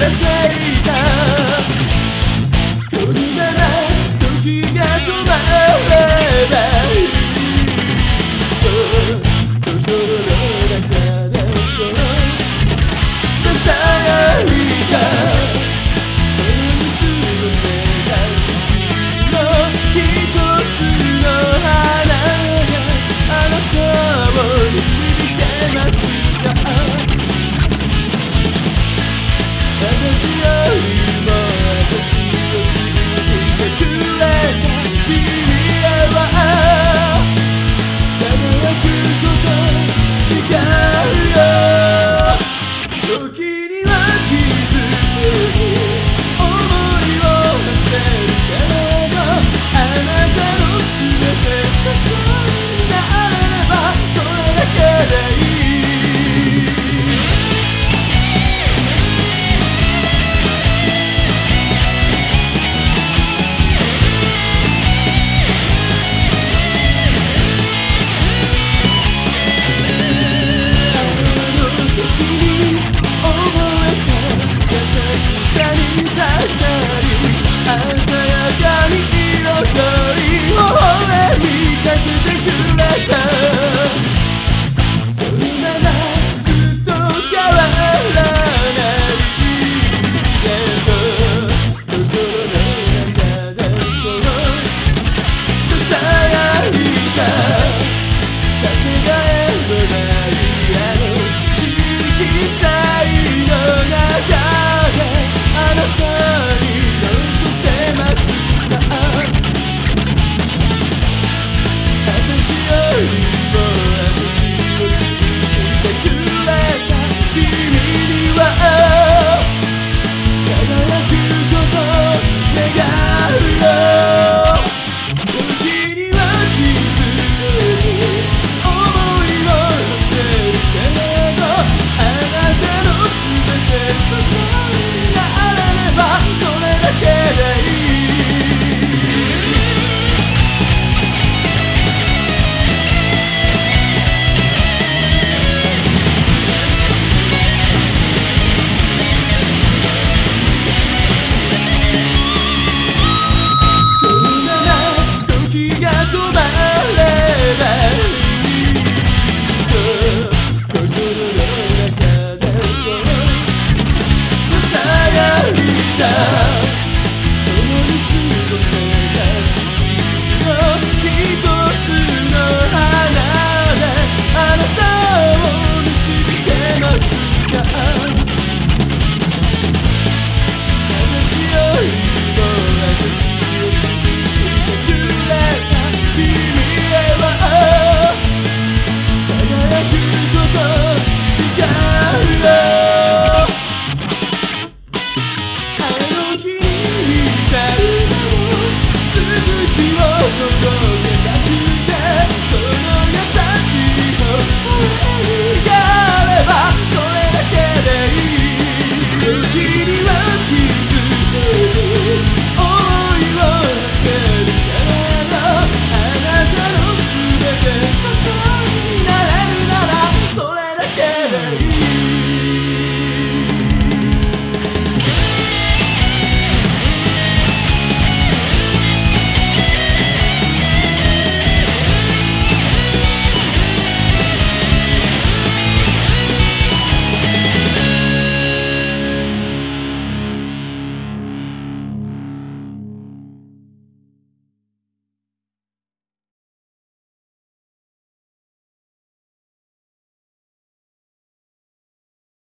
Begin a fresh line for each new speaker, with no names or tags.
gotta us まれ